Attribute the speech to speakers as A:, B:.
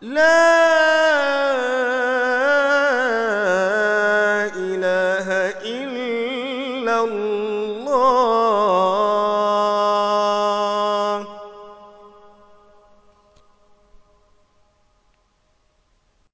A: لا إله إلا الله.